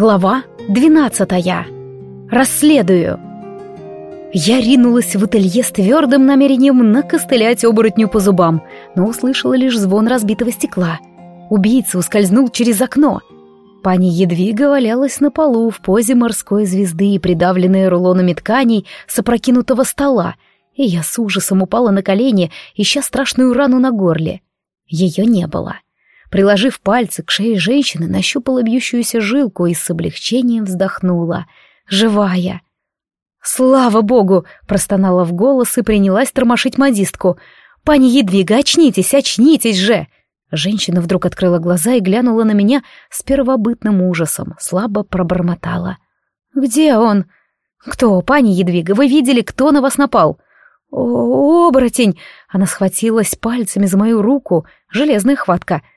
Глава двенадцатая. Расследую. Я ринулась в ателье с твердым намерением накостылять оборотню по зубам, но услышала лишь звон разбитого стекла. Убийца ускользнул через окно. Пани Едвига валялась на полу в позе морской звезды, придавленная рулонами тканей с опрокинутого стола, и я с ужасом упала на колени, ища страшную рану на горле. Ее не было. — Приложив пальцы к шее женщины, нащупала бьющуюся жилку и с облегчением вздохнула. «Живая!» «Слава богу!» — простонала в голос и принялась тормошить модистку. «Пани Едвига, очнитесь, очнитесь же!» Женщина вдруг открыла глаза и глянула на меня с первобытным ужасом, слабо пробормотала. «Где он?» «Кто, пани Едвига, вы видели, кто на вас напал?» «О, оборотень!» Она схватилась пальцами за мою руку, железная хватка —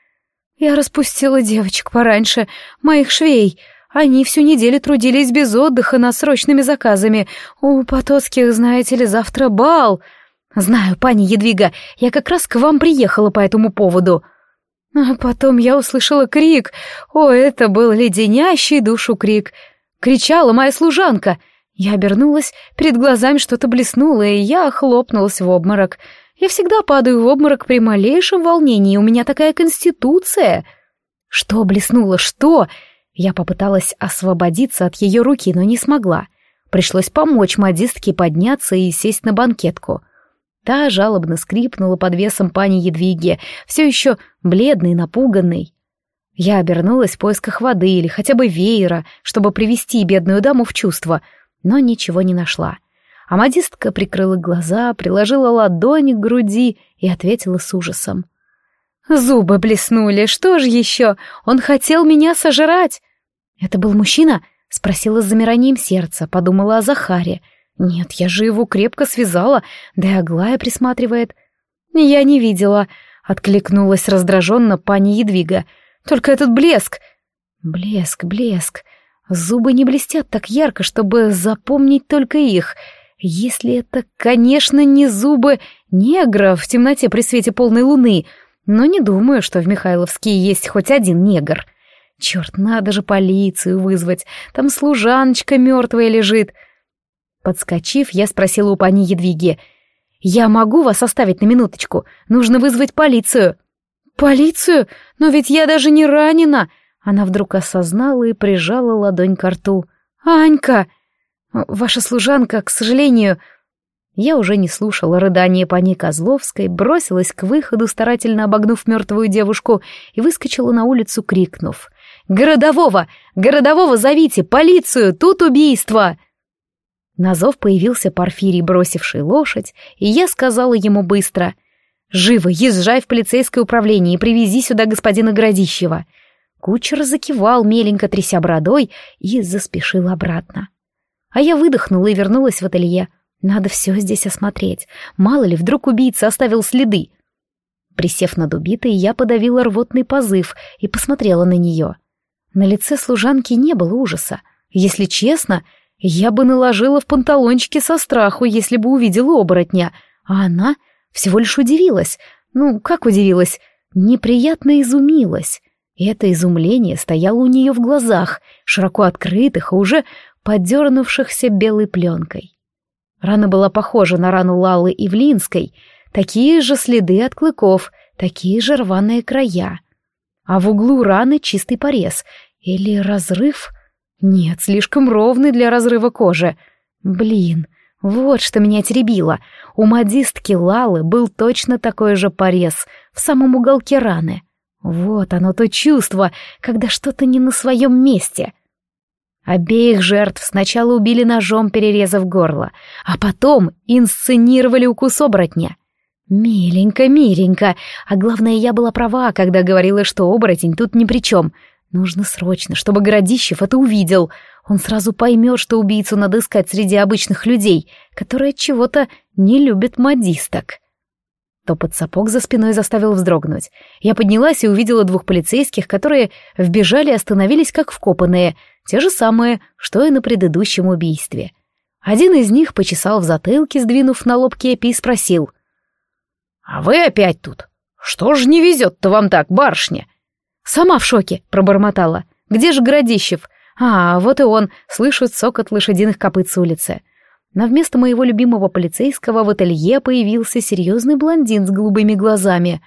я распустила девочек пораньше, моих швей. Они всю неделю трудились без отдыха над срочными заказами. У Потоцких, знаете ли, завтра бал. Знаю, пани Едвига, я как раз к вам приехала по этому поводу. А потом я услышала крик. О, это был леденящий душу крик. Кричала моя служанка. Я обернулась, перед глазами что-то блеснуло, и я хлопнулась в обморок. Я всегда падаю в обморок при малейшем волнении, у меня такая конституция. Что блеснуло, что? Я попыталась освободиться от ее руки, но не смогла. Пришлось помочь модистке подняться и сесть на банкетку. Та жалобно скрипнула под весом пани Едвиги, все еще бледной, напуганной. Я обернулась в поисках воды или хотя бы веера, чтобы привести бедную даму в чувство, но ничего не нашла. А модистка прикрыла глаза, приложила ладонь к груди и ответила с ужасом. «Зубы блеснули, что ж еще? Он хотел меня сожрать!» «Это был мужчина?» — спросила с замиранием сердца, подумала о Захаре. «Нет, я же его крепко связала, да и Аглая присматривает». «Я не видела», — откликнулась раздраженно пани Едвига. «Только этот блеск...» «Блеск, блеск...» Зубы не блестят так ярко, чтобы запомнить только их — если это, конечно, не зубы негра в темноте при свете полной луны, но не думаю, что в Михайловске есть хоть один негр. Черт, надо же полицию вызвать, там служаночка мертвая лежит. Подскочив, я спросила у пани Едвиги, «Я могу вас оставить на минуточку? Нужно вызвать полицию». «Полицию? Но ведь я даже не ранена!» Она вдруг осознала и прижала ладонь к рту. «Анька!» Ваша служанка, к сожалению...» Я уже не слушала рыдания пани Козловской, бросилась к выходу, старательно обогнув мертвую девушку, и выскочила на улицу, крикнув. «Городового! Городового зовите! Полицию! Тут убийство!» На зов появился Порфирий, бросивший лошадь, и я сказала ему быстро. «Живо, езжай в полицейское управление и привези сюда господина Городищева!» Кучер закивал, меленько тряся бородой, и заспешил обратно. А я выдохнула и вернулась в ателье. Надо все здесь осмотреть. Мало ли, вдруг убийца оставил следы. Присев над убитой, я подавила рвотный позыв и посмотрела на нее. На лице служанки не было ужаса. Если честно, я бы наложила в панталончики со страху, если бы увидела оборотня. А она всего лишь удивилась. Ну, как удивилась? Неприятно изумилась. Это изумление стояло у нее в глазах, широко открытых, и уже подернувшихся белой пленкой. Рана была похожа на рану Лалы Ивлинской, такие же следы от клыков, такие же рваные края. А в углу раны чистый порез или разрыв? Нет, слишком ровный для разрыва кожи. Блин, вот что меня теребило. У модистки Лалы был точно такой же порез в самом уголке раны. Вот оно то чувство, когда что-то не на своем месте — Обеих жертв сначала убили ножом, перерезав горло, а потом инсценировали укус оборотня. Миленько, миленько, а главное, я была права, когда говорила, что оборотень тут ни при чем. Нужно срочно, чтобы Городищев это увидел. Он сразу поймет, что убийцу надо искать среди обычных людей, которые чего-то не любят модисток. Топот сапог за спиной заставил вздрогнуть. Я поднялась и увидела двух полицейских, которые вбежали и остановились как вкопанные, те же самые, что и на предыдущем убийстве. Один из них почесал в затылке, сдвинув на лоб кепи, и спросил. «А вы опять тут? Что ж не везет-то вам так, барышня?» «Сама в шоке», — пробормотала. «Где же Городищев? А, вот и он, слышу цокот лошадиных копыт с улицы. Но вместо моего любимого полицейского в ателье появился серьезный блондин с голубыми глазами.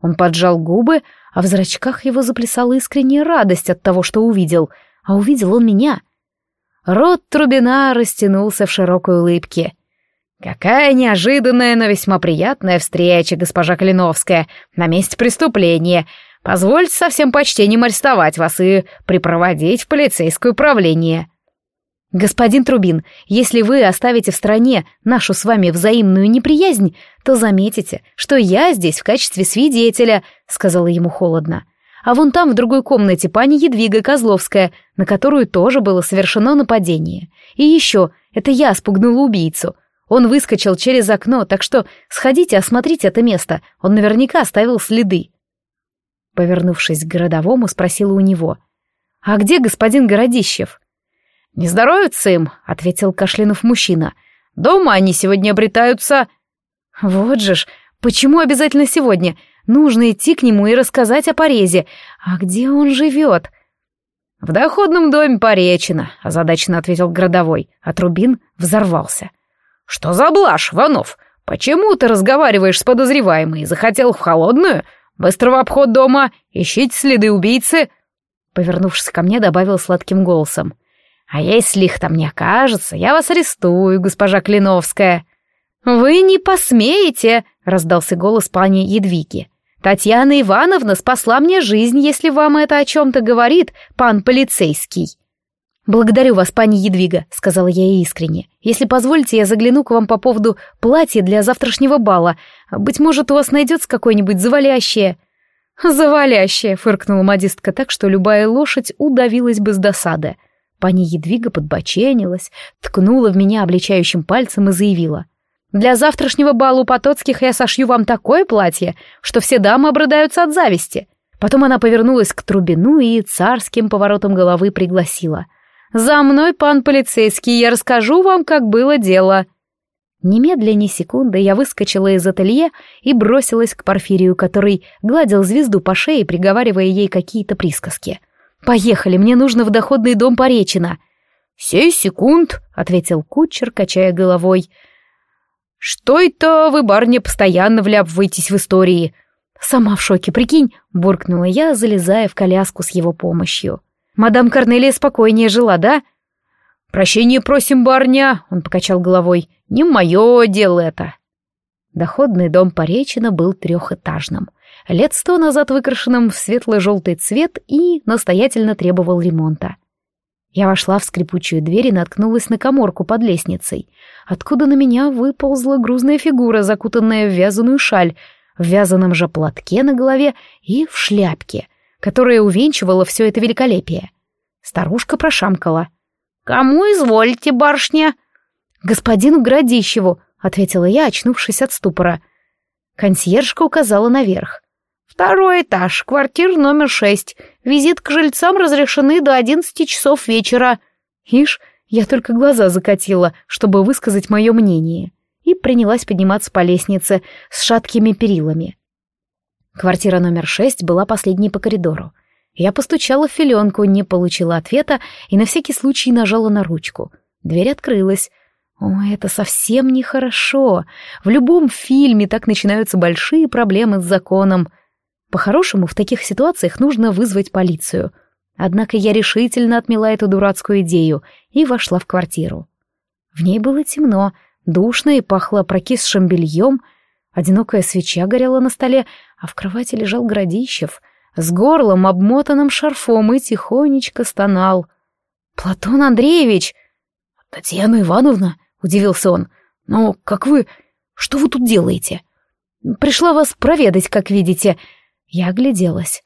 Он поджал губы, а в зрачках его заплясала искренняя радость от того, что увидел. А увидел он меня. Рот Трубина растянулся в широкой улыбке. «Какая неожиданная, но весьма приятная встреча, госпожа Калиновская, на месте преступления. Позвольте со всем почтением арестовать вас и припроводить в полицейское управление». «Господин Трубин, если вы оставите в стране нашу с вами взаимную неприязнь, то заметите, что я здесь в качестве свидетеля», — сказала ему холодно. «А вон там в другой комнате пани Едвига Козловская, на которую тоже было совершено нападение. И еще, это я спугнула убийцу. Он выскочил через окно, так что сходите осмотрите это место, он наверняка оставил следы». Повернувшись к городовому, спросила у него. «А где господин Городищев?» «Не здоровится им», — ответил кашлянув мужчина. «Дома они сегодня обретаются...» «Вот же ж, почему обязательно сегодня? Нужно идти к нему и рассказать о порезе. А где он живет?» «В доходном доме Поречина», — озадаченно ответил городовой, а Трубин взорвался. «Что за блажь, Ванов? Почему ты разговариваешь с подозреваемой? Захотел в холодную? Быстро в обход дома, ищите следы убийцы!» Повернувшись ко мне, добавил сладким голосом. А если их там не окажется, я вас арестую, госпожа Клиновская. Вы не посмеете, раздался голос пани Едвиги. Татьяна Ивановна спасла мне жизнь, если вам это о чем-то говорит, пан полицейский. «Благодарю вас, пани Едвига», — сказала я искренне. «Если позволите, я загляну к вам по поводу платья для завтрашнего бала. Быть может, у вас найдется какое-нибудь завалящее». «Завалящее», — фыркнула модистка так, что любая лошадь удавилась бы с досады. Пани Едвига подбоченилась, ткнула в меня обличающим пальцем и заявила. «Для завтрашнего бала у Потоцких я сошью вам такое платье, что все дамы обрыдаются от зависти». Потом она повернулась к Трубину и царским поворотом головы пригласила. «За мной, пан полицейский, я расскажу вам, как было дело». Немедля ни секунды я выскочила из ателье и бросилась к Порфирию, который гладил звезду по шее, приговаривая ей какие-то присказки. — «Поехали, мне нужно в доходный дом Поречина». «Сей секунд», — ответил кучер, качая головой. «Что это вы, барни, постоянно вляпываетесь в истории?» «Сама в шоке, прикинь», — буркнула я, залезая в коляску с его помощью. «Мадам Корнелия спокойнее жила, да?» «Прощение просим, барня», — он покачал головой. «Не мое дело это». Доходный дом Поречина был трехэтажным — лет сто назад выкрашенным в светло-желтый цвет и настоятельно требовал ремонта. Я вошла в скрипучую дверь и наткнулась на коморку под лестницей, откуда на меня выползла грузная фигура, закутанная в вязаную шаль, в вязаном же платке на голове и в шляпке, которая увенчивала все это великолепие. Старушка прошамкала. «Кому изволите, барышня?» «Господину Градищеву», — ответила я, очнувшись от ступора. Консьержка указала наверх. Второй этаж, квартира номер шесть. Визит к жильцам разрешены до одиннадцати часов вечера. Ишь, я только глаза закатила, чтобы высказать мое мнение, и принялась подниматься по лестнице с шаткими перилами. Квартира номер шесть была последней по коридору. Я постучала в филенку, не получила ответа и на всякий случай нажала на ручку. Дверь открылась. О, это совсем нехорошо. В любом фильме так начинаются большие проблемы с законом — по-хорошему, в таких ситуациях нужно вызвать полицию. Однако я решительно отмела эту дурацкую идею и вошла в квартиру. В ней было темно, душно и пахло прокисшим бельем, одинокая свеча горела на столе, а в кровати лежал Градищев с горлом, обмотанным шарфом, и тихонечко стонал. «Платон Андреевич!» «Татьяна Ивановна?» — удивился он. «Но как вы... Что вы тут делаете?» «Пришла вас проведать, как видите», я огляделась.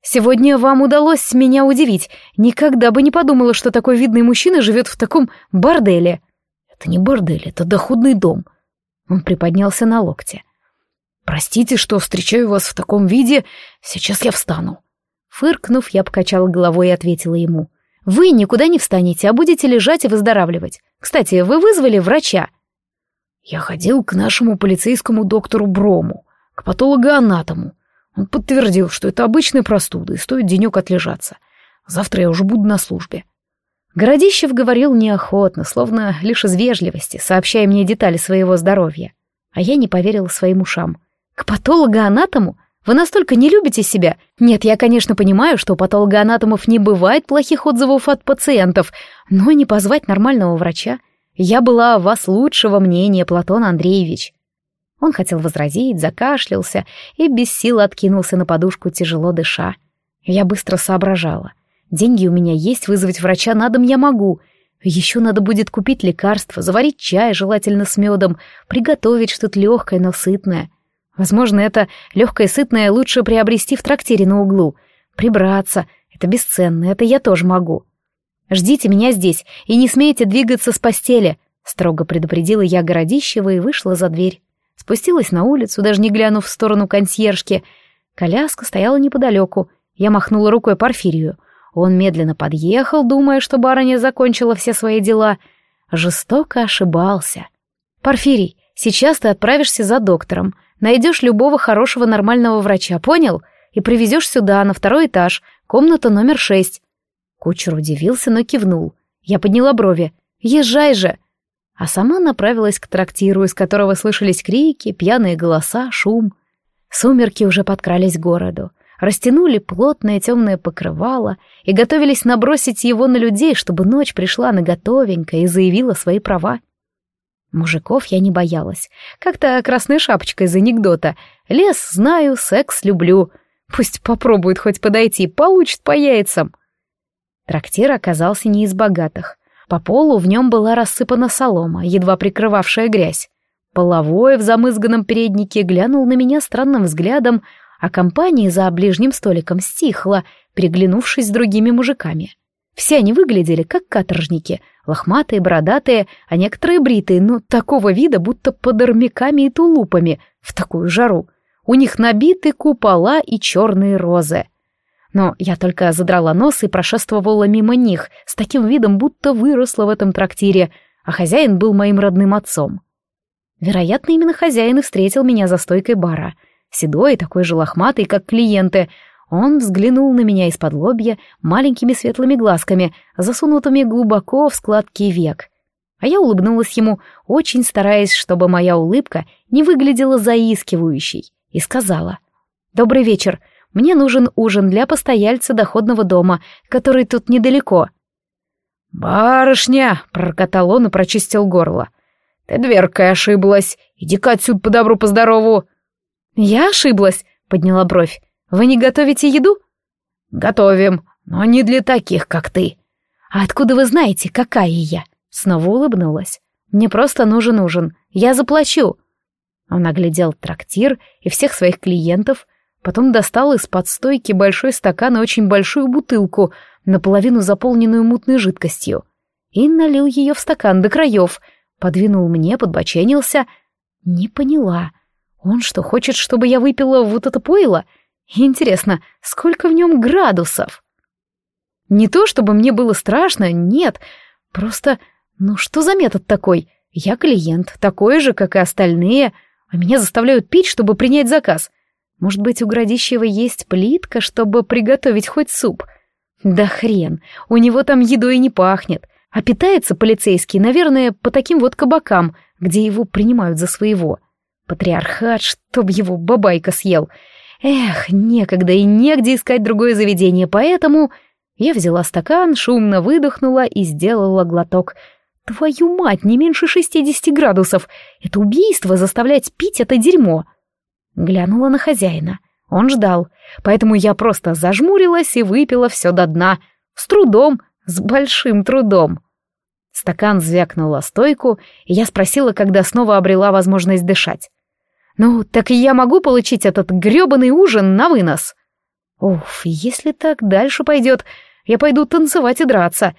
«Сегодня вам удалось меня удивить. Никогда бы не подумала, что такой видный мужчина живет в таком борделе». «Это не бордель, это доходный дом». Он приподнялся на локте. «Простите, что встречаю вас в таком виде. Сейчас я встану». Фыркнув, я покачала головой и ответила ему. «Вы никуда не встанете, а будете лежать и выздоравливать. Кстати, вы вызвали врача?» «Я ходил к нашему полицейскому доктору Брому, к патологоанатому. Он подтвердил, что это обычная простуда и стоит денек отлежаться. Завтра я уже буду на службе. Городищев говорил неохотно, словно лишь из вежливости, сообщая мне детали своего здоровья. А я не поверила своим ушам. К патологоанатому? Вы настолько не любите себя? Нет, я, конечно, понимаю, что у патологоанатомов не бывает плохих отзывов от пациентов, но не позвать нормального врача. Я была о вас лучшего мнения, Платон Андреевич. Он хотел возразить, закашлялся и без сил откинулся на подушку, тяжело дыша. Я быстро соображала. Деньги у меня есть, вызвать врача на дом я могу. Еще надо будет купить лекарства, заварить чай, желательно с медом, приготовить что-то легкое, но сытное. Возможно, это легкое сытное лучше приобрести в трактире на углу. Прибраться — это бесценно, это я тоже могу. Ждите меня здесь и не смейте двигаться с постели, строго предупредила я Городищева и вышла за дверь. Спустилась на улицу, даже не глянув в сторону консьержки. Коляска стояла неподалеку. Я махнула рукой Порфирию — он медленно подъехал, думая, что барыня закончила все свои дела. Жестоко ошибался. «Порфирий, сейчас ты отправишься за доктором, найдешь любого хорошего нормального врача, понял? И привезешь сюда, на второй этаж, комната номер шесть». Кучер удивился, но кивнул. Я подняла брови. «Езжай же!» А сама направилась к трактиру, из которого слышались крики, пьяные голоса, шум. Сумерки уже подкрались к городу растянули плотное темное покрывало и готовились набросить его на людей, чтобы ночь пришла на готовенько и заявила свои права. Мужиков я не боялась. Как-то красная шапочка из анекдота. Лес знаю, секс люблю. Пусть попробует хоть подойти, получит по яйцам. Трактир оказался не из богатых. По полу в нем была рассыпана солома, едва прикрывавшая грязь. Половой в замызганном переднике глянул на меня странным взглядом, а компания за ближним столиком стихла, переглянувшись с другими мужиками. Все они выглядели как каторжники, лохматые, бородатые, а некоторые бритые, но такого вида, будто под армяками и тулупами в такую жару. У них набиты купола и черные розы. Но я только задрала нос и прошествовала мимо них, с таким видом, будто выросла в этом трактире, а хозяин был моим родным отцом. Вероятно, именно хозяин и встретил меня за стойкой бара — седой, такой же лохматый, как клиенты. Он взглянул на меня из-под лобья маленькими светлыми глазками, засунутыми глубоко в складки век. А я улыбнулась ему, очень стараясь, чтобы моя улыбка не выглядела заискивающей, и сказала. «Добрый вечер. Мне нужен ужин для постояльца доходного дома, который тут недалеко». «Барышня!» — пророкотал он и прочистил горло. «Ты дверкой ошиблась. Иди-ка отсюда по добру, по здорову!» «Я ошиблась», — подняла бровь. «Вы не готовите еду?» «Готовим, но не для таких, как ты». «А откуда вы знаете, какая я?» Снова улыбнулась. «Мне просто нужен ужин. Я заплачу». Он оглядел трактир и всех своих клиентов, потом достал из-под стойки большой стакан и очень большую бутылку, наполовину заполненную мутной жидкостью, и налил ее в стакан до краев, подвинул мне, подбоченился. Не поняла. Он что, хочет, чтобы я выпила вот это пойло? Интересно, сколько в нем градусов? Не то, чтобы мне было страшно, нет. Просто, ну что за метод такой? Я клиент, такой же, как и остальные, а меня заставляют пить, чтобы принять заказ. Может быть, у Градищева есть плитка, чтобы приготовить хоть суп? Да хрен, у него там едой не пахнет. А питается полицейский, наверное, по таким вот кабакам, где его принимают за своего. Патриархат, чтоб его бабайка съел. Эх, некогда и негде искать другое заведение, поэтому я взяла стакан, шумно выдохнула и сделала глоток. Твою мать, не меньше шестидесяти градусов. Это убийство заставлять пить это дерьмо. Глянула на хозяина. Он ждал, поэтому я просто зажмурилась и выпила все до дна. С трудом, с большим трудом. Стакан звякнул о стойку, и я спросила, когда снова обрела возможность дышать. «Ну, так я могу получить этот грёбаный ужин на вынос?» «Уф, если так дальше пойдет, я пойду танцевать и драться».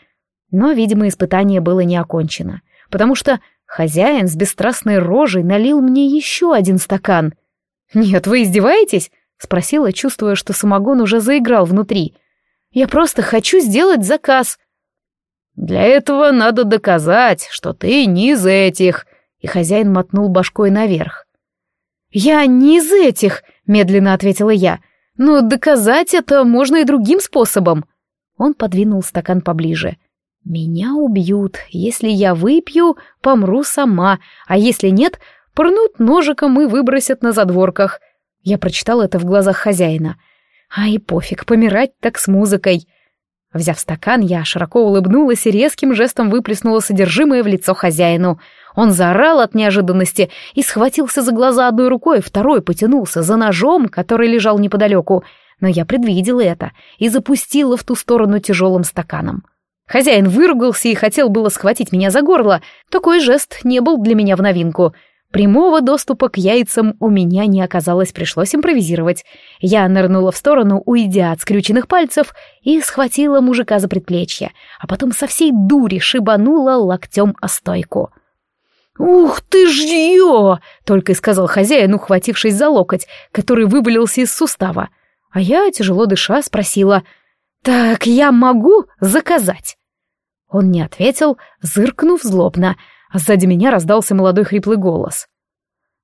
Но, видимо, испытание было не окончено, потому что хозяин с бесстрастной рожей налил мне еще один стакан. «Нет, вы издеваетесь?» — спросила, чувствуя, что самогон уже заиграл внутри. «Я просто хочу сделать заказ». «Для этого надо доказать, что ты не из этих», — и хозяин мотнул башкой наверх. «Я не из этих», — медленно ответила я. «Но доказать это можно и другим способом». Он подвинул стакан поближе. Меня убьют. Если я выпью, помру сама, а если нет, пырнут ножиком и выбросят на задворках. Я прочитал это в глазах хозяина. Ай, пофиг, помирать так с музыкой. Взяв стакан, я широко улыбнулась и резким жестом выплеснула содержимое в лицо хозяину. Он заорал от неожиданности и схватился за глаза одной рукой, второй потянулся за ножом, который лежал неподалеку, но я предвидела это и запустила в ту сторону тяжелым стаканом. Хозяин выругался и хотел было схватить меня за горло. Такой жест не был для меня в новинку — Прямого доступа к яйцам у меня не оказалось, пришлось импровизировать. Я нырнула в сторону, уйдя от скрюченных пальцев, и схватила мужика за предплечье, а потом со всей дури шибанула локтем о стойку. «Ух ты ж ее!» — только и сказал хозяин, ухватившись за локоть, который вывалился из сустава. А я, тяжело дыша, спросила, «Так я могу заказать?» Он не ответил, зыркнув злобно — а сзади меня раздался молодой хриплый голос.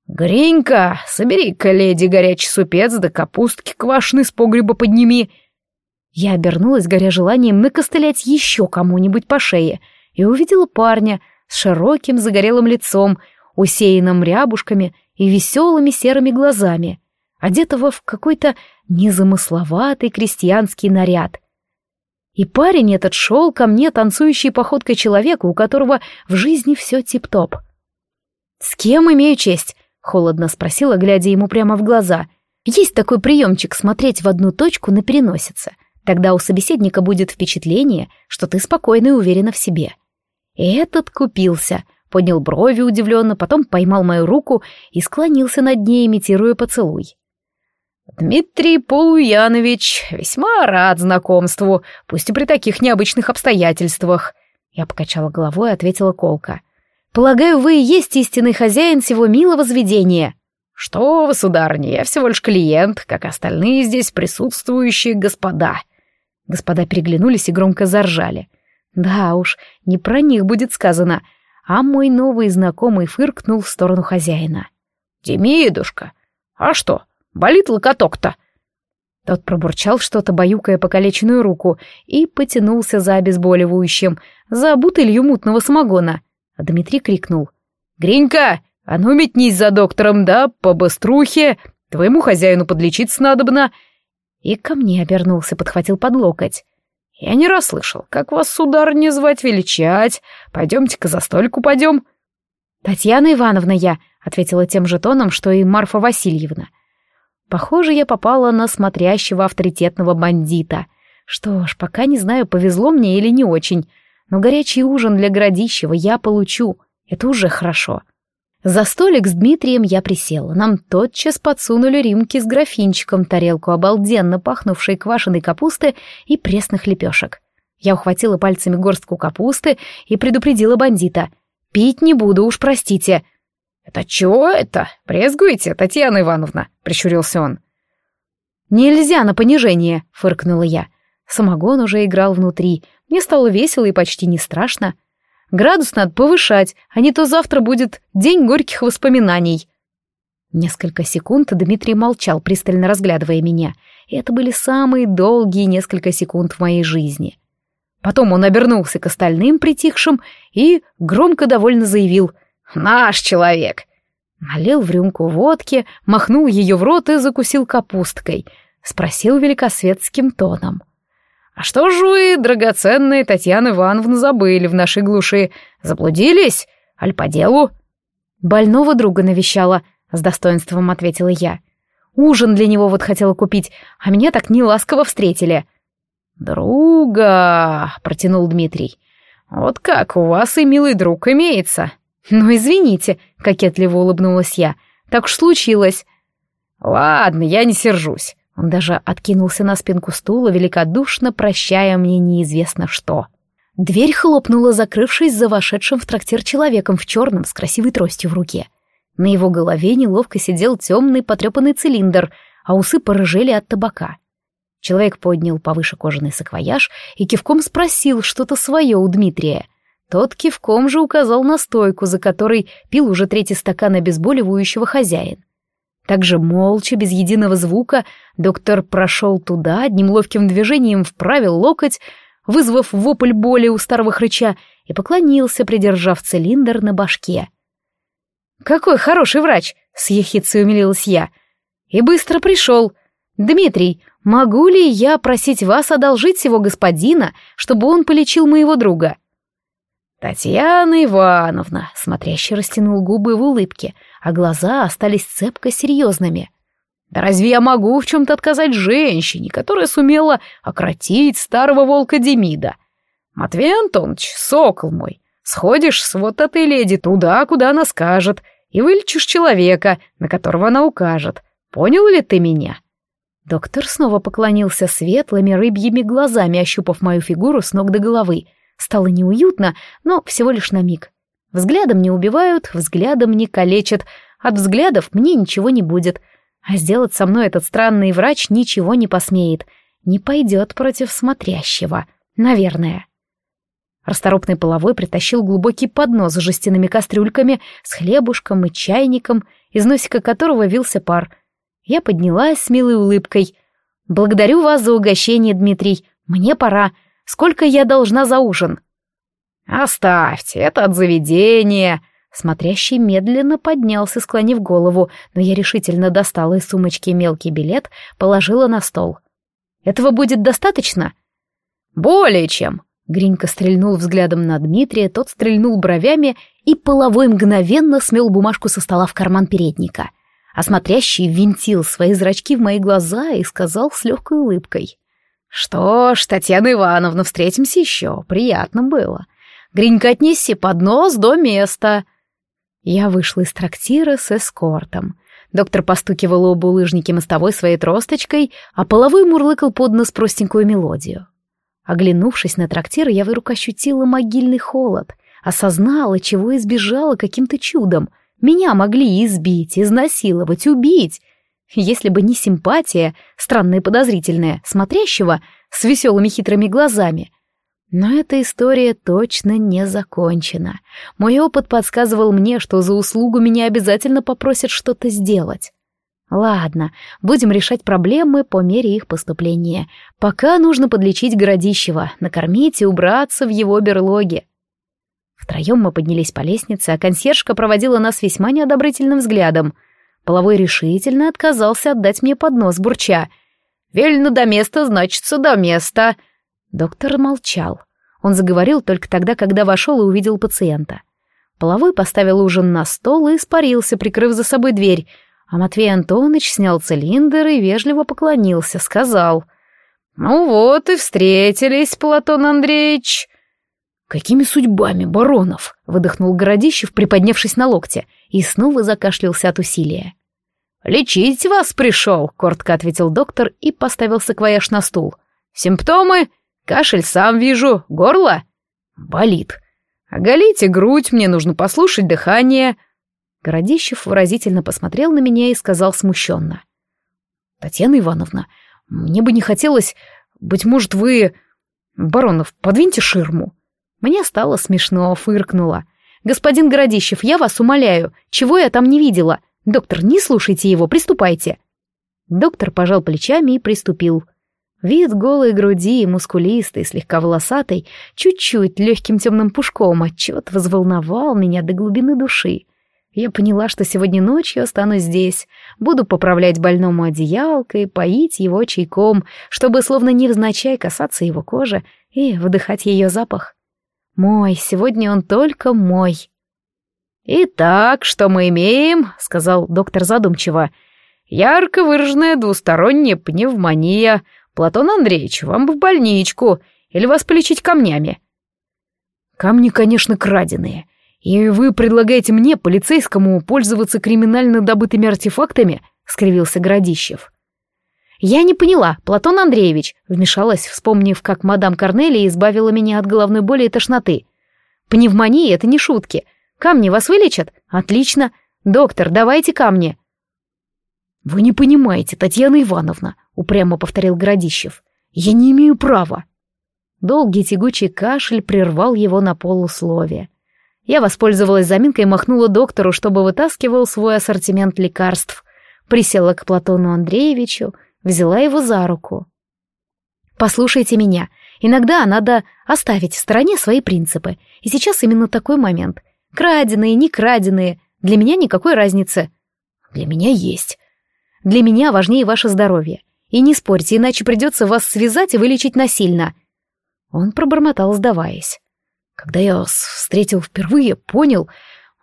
«Гринька, собери-ка, леди, горячий супец да капустки квашеной с погреба подними». Я обернулась, горя желанием накостылять еще кому-нибудь по шее, и увидела парня с широким загорелым лицом, усеянным рябушками и веселыми серыми глазами, одетого в какой-то незамысловатый крестьянский наряд — и парень этот шел ко мне танцующей походкой человека, у которого в жизни все тип-топ. «С кем имею честь?» — холодно спросила, глядя ему прямо в глаза. «Есть такой приемчик смотреть в одну точку на переносице. Тогда у собеседника будет впечатление, что ты спокойно и уверена в себе». Этот купился, поднял брови удивленно, потом поймал мою руку и склонился над ней, имитируя поцелуй. «Дмитрий Полуянович, весьма рад знакомству, пусть и при таких необычных обстоятельствах». Я покачала головой и ответила колко. «Полагаю, вы и есть истинный хозяин всего милого заведения». «Что вы, сударыня, я всего лишь клиент, как остальные здесь присутствующие господа». Господа переглянулись и громко заржали. «Да уж, не про них будет сказано». А мой новый знакомый фыркнул в сторону хозяина. «Демидушка, а что, Болит локоток-то?» Тот пробурчал что-то, баюкая покалеченную руку, и потянулся за обезболивающим, за бутылью мутного самогона. А Дмитрий крикнул. «Гринька, а ну метнись за доктором, да, по быструхе, твоему хозяину подлечиться надобно». И ко мне обернулся, подхватил под локоть. «Я не расслышал, как вас, сударыня, звать величать? Пойдемте-ка за столик упадем». «Татьяна Ивановна я», — ответила тем же тоном, что и Марфа Васильевна. Похоже, я попала на смотрящего авторитетного бандита. Что ж, пока не знаю, повезло мне или не очень. Но горячий ужин для городищего я получу. Это уже хорошо. За столик с Дмитрием я присела. Нам тотчас подсунули римки с графинчиком, тарелку обалденно пахнувшей квашеной капусты и пресных лепешек. Я ухватила пальцами горстку капусты и предупредила бандита. «Пить не буду, уж простите», «Это чего это? Брезгуете, Татьяна Ивановна?» — прищурился он. «Нельзя на понижение», — фыркнула я. Самогон уже играл внутри. Мне стало весело и почти не страшно. Градус надо повышать, а не то завтра будет день горьких воспоминаний. Несколько секунд Дмитрий молчал, пристально разглядывая меня. И это были самые долгие несколько секунд в моей жизни. Потом он обернулся к остальным притихшим и громко довольно заявил — Наш человек!» Налил в рюмку водки, махнул ее в рот и закусил капусткой. Спросил великосветским тоном. «А что же вы, драгоценные Татьяна Ивановна, забыли в нашей глуши? Заблудились? Аль по делу?» «Больного друга навещала», — с достоинством ответила я. «Ужин для него вот хотела купить, а меня так неласково встретили». «Друга», — протянул Дмитрий. «Вот как, у вас и милый друг имеется». «Ну, извините», — кокетливо улыбнулась я. «Так уж случилось». «Ладно, я не сержусь». Он даже откинулся на спинку стула, великодушно прощая мне неизвестно что. Дверь хлопнула, закрывшись за вошедшим в трактир человеком в черном с красивой тростью в руке. На его голове неловко сидел темный потрепанный цилиндр, а усы порыжели от табака. Человек поднял повыше кожаный саквояж и кивком спросил что-то свое у Дмитрия — тот кивком же указал на стойку, за которой пил уже третий стакан обезболивающего хозяин. Также молча, без единого звука, доктор прошел туда, одним ловким движением вправил локоть, вызвав вопль боли у старого хрыча, и поклонился, придержав цилиндр на башке. «Какой хороший врач!» — с ехицей умилилась я. «И быстро пришел. Дмитрий, могу ли я просить вас одолжить его господина, чтобы он полечил моего друга?» «Татьяна Ивановна», — смотрящий растянул губы в улыбке, а глаза остались цепко серьезными. «Да разве я могу в чем-то отказать женщине, которая сумела окротить старого волка Демида? Матвей Антонович, сокол мой, сходишь с вот этой леди туда, куда она скажет, и вылечишь человека, на которого она укажет. Понял ли ты меня?» Доктор снова поклонился светлыми рыбьими глазами, ощупав мою фигуру с ног до головы. Стало неуютно, но всего лишь на миг. Взглядом не убивают, взглядом не калечат. От взглядов мне ничего не будет. А сделать со мной этот странный врач ничего не посмеет. Не пойдет против смотрящего. Наверное. Расторопный половой притащил глубокий поднос с жестяными кастрюльками, с хлебушком и чайником, из носика которого вился пар. Я поднялась с милой улыбкой. «Благодарю вас за угощение, Дмитрий. Мне пора. Сколько я должна за ужин?» «Оставьте, это от заведения!» Смотрящий медленно поднялся, склонив голову, но я решительно достала из сумочки мелкий билет, положила на стол. «Этого будет достаточно?» «Более чем!» Гринька стрельнул взглядом на Дмитрия, тот стрельнул бровями и половой мгновенно смел бумажку со стола в карман передника. А смотрящий винтил свои зрачки в мои глаза и сказал с легкой улыбкой. «Что ж, Татьяна Ивановна, встретимся еще. Приятно было. Гринька, отнеси поднос до места». Я вышла из трактира с эскортом. Доктор постукивал об улыжнике мостовой своей тросточкой, а половой мурлыкал под нос простенькую мелодию. Оглянувшись на трактир, я вдруг ощутила могильный холод, осознала, чего избежала каким-то чудом. Меня могли избить, изнасиловать, убить. Если бы не симпатия, странная и подозрительная, смотрящего с веселыми хитрыми глазами, но эта история точно не закончена. Мой опыт подсказывал мне, что за услугу меня обязательно попросят что-то сделать. Ладно, будем решать проблемы по мере их поступления. Пока нужно подлечить Городищева, накормить и убраться в его берлоге. Втроем мы поднялись по лестнице, а консьержка проводила нас весьма неодобрительным взглядом. Половой решительно отказался отдать мне поднос, бурча. «Вельно до места, значится до места!» Доктор молчал. Он заговорил только тогда, когда вошел и увидел пациента. Половой поставил ужин на стол и испарился, прикрыв за собой дверь, а Матвей Антонович снял цилиндр и вежливо поклонился, сказал. «Ну вот и встретились, Платон Андреевич». «Какими судьбами, Баронов?» — выдохнул Городищев, приподнявшись на локте, и снова закашлялся от усилия. «Лечить вас пришел», — коротко ответил доктор и поставил саквояж на стул. «Симптомы?» Кашель сам вижу, горло болит. Оголите грудь, мне нужно послушать дыхание. Городищев выразительно посмотрел на меня и сказал смущенно. «Татьяна Ивановна, мне бы не хотелось... Быть может, вы... Баронов, подвиньте ширму». Мне стало смешно, фыркнула. «Господин Городищев, я вас умоляю, чего я там не видела? Доктор, не слушайте его, приступайте». Доктор пожал плечами и приступил. Вид голой груди, мускулистой, слегка волосатой, чуть-чуть легким темным пушком отчет взволновал меня до глубины души. Я поняла, что сегодня ночью останусь здесь, буду поправлять больному одеялкой, поить его чайком, чтобы словно невзначай касаться его кожи и вдыхать ее запах. Мой, сегодня он только мой. «Итак, что мы имеем?» — сказал доктор задумчиво. «Ярко выраженная двусторонняя пневмония, «Платон Андреевич, вам в больничку, или вас полечить камнями?» «Камни, конечно, краденые. И вы предлагаете мне, полицейскому, пользоваться криминально добытыми артефактами?» — скривился Городищев. «Я не поняла, Платон Андреевич», — вмешалась, вспомнив, как мадам Корнелия избавила меня от головной боли и тошноты. «Пневмония — это не шутки. Камни вас вылечат? Отлично. Доктор, давайте камни». «Вы не понимаете, Татьяна Ивановна», — упрямо повторил Городищев. «Я не имею права». Долгий тягучий кашель прервал его на полусловие. Я воспользовалась заминкой и махнула доктору, чтобы вытаскивал свой ассортимент лекарств. Присела к Платону Андреевичу, взяла его за руку. Послушайте меня. Иногда надо оставить в стороне свои принципы. И сейчас именно такой момент. Краденые, не краденые. Для меня никакой разницы. Для меня есть. Для меня важнее ваше здоровье. И не спорьте, иначе придется вас связать и вылечить насильно. Он пробормотал, сдаваясь. Когда я вас встретил впервые, понял,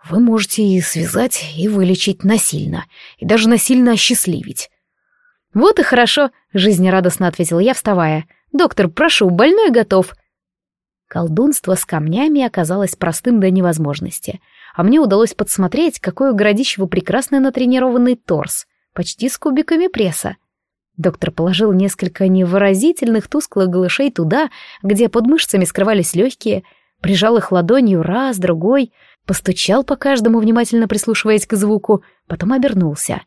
вы можете и связать, и вылечить насильно, и даже насильно осчастливить. Вот и хорошо, жизнерадостно ответил я, вставая. Доктор, прошу, больной готов. Колдунство с камнями оказалось простым до невозможности, а мне удалось подсмотреть, какой у Городищева прекрасный натренированный торс, почти с кубиками пресса. Доктор положил несколько невыразительных тусклых голышей туда, где под мышцами скрывались легкие, прижал их ладонью раз, другой, постучал по каждому, внимательно прислушиваясь к звуку, потом обернулся.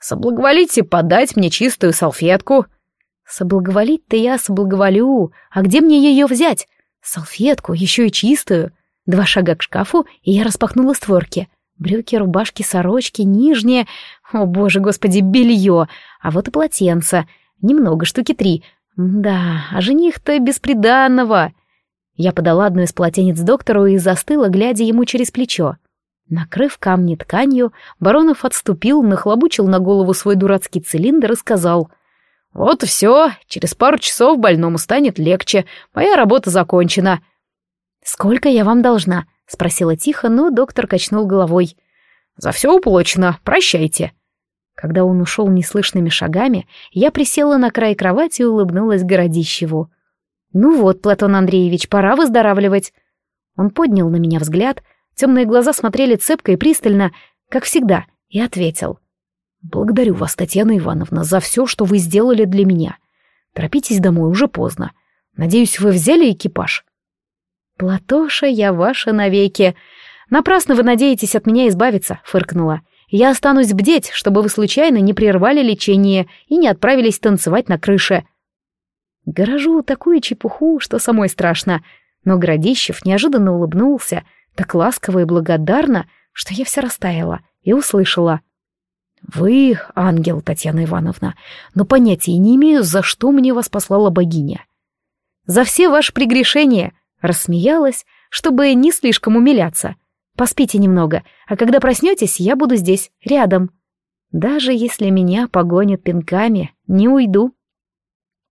«Соблаговолите подать мне чистую салфетку». «Соблаговолить-то я соблаговолю, а где мне ее взять? Салфетку, еще и чистую». Два шага к шкафу, и я распахнула створки. Брюки, рубашки, сорочки, нижние. О, боже, господи, белье. А вот и полотенце. Немного, штуки три. Да, а жених-то бесприданного. Я подала одну из полотенец доктору и застыла, глядя ему через плечо. Накрыв камни тканью, Баронов отступил, нахлобучил на голову свой дурацкий цилиндр и сказал. «Вот все, через пару часов больному станет легче, моя работа закончена». «Сколько я вам должна?» — спросила тихо, но доктор качнул головой. «За все уплочено, прощайте». Когда он ушел неслышными шагами, я присела на край кровати и улыбнулась Городищеву. «Ну вот, Платон Андреевич, пора выздоравливать». Он поднял на меня взгляд, темные глаза смотрели цепко и пристально, как всегда, и ответил. «Благодарю вас, Татьяна Ивановна, за все, что вы сделали для меня. Торопитесь домой, уже поздно. Надеюсь, вы взяли экипаж?» «Платоша, я ваша навеки. Напрасно вы надеетесь от меня избавиться», — фыркнула. «Я останусь бдеть, чтобы вы случайно не прервали лечение и не отправились танцевать на крыше». Гаражу такую чепуху, что самой страшно. Но Градищев неожиданно улыбнулся, так ласково и благодарно, что я вся растаяла и услышала. «Вы ангел, Татьяна Ивановна, но понятия не имею, за что мне вас послала богиня». «За все ваши прегрешения», — рассмеялась, чтобы не слишком умиляться. «Поспите немного, а когда проснетесь, я буду здесь, рядом. Даже если меня погонят пинками, не уйду».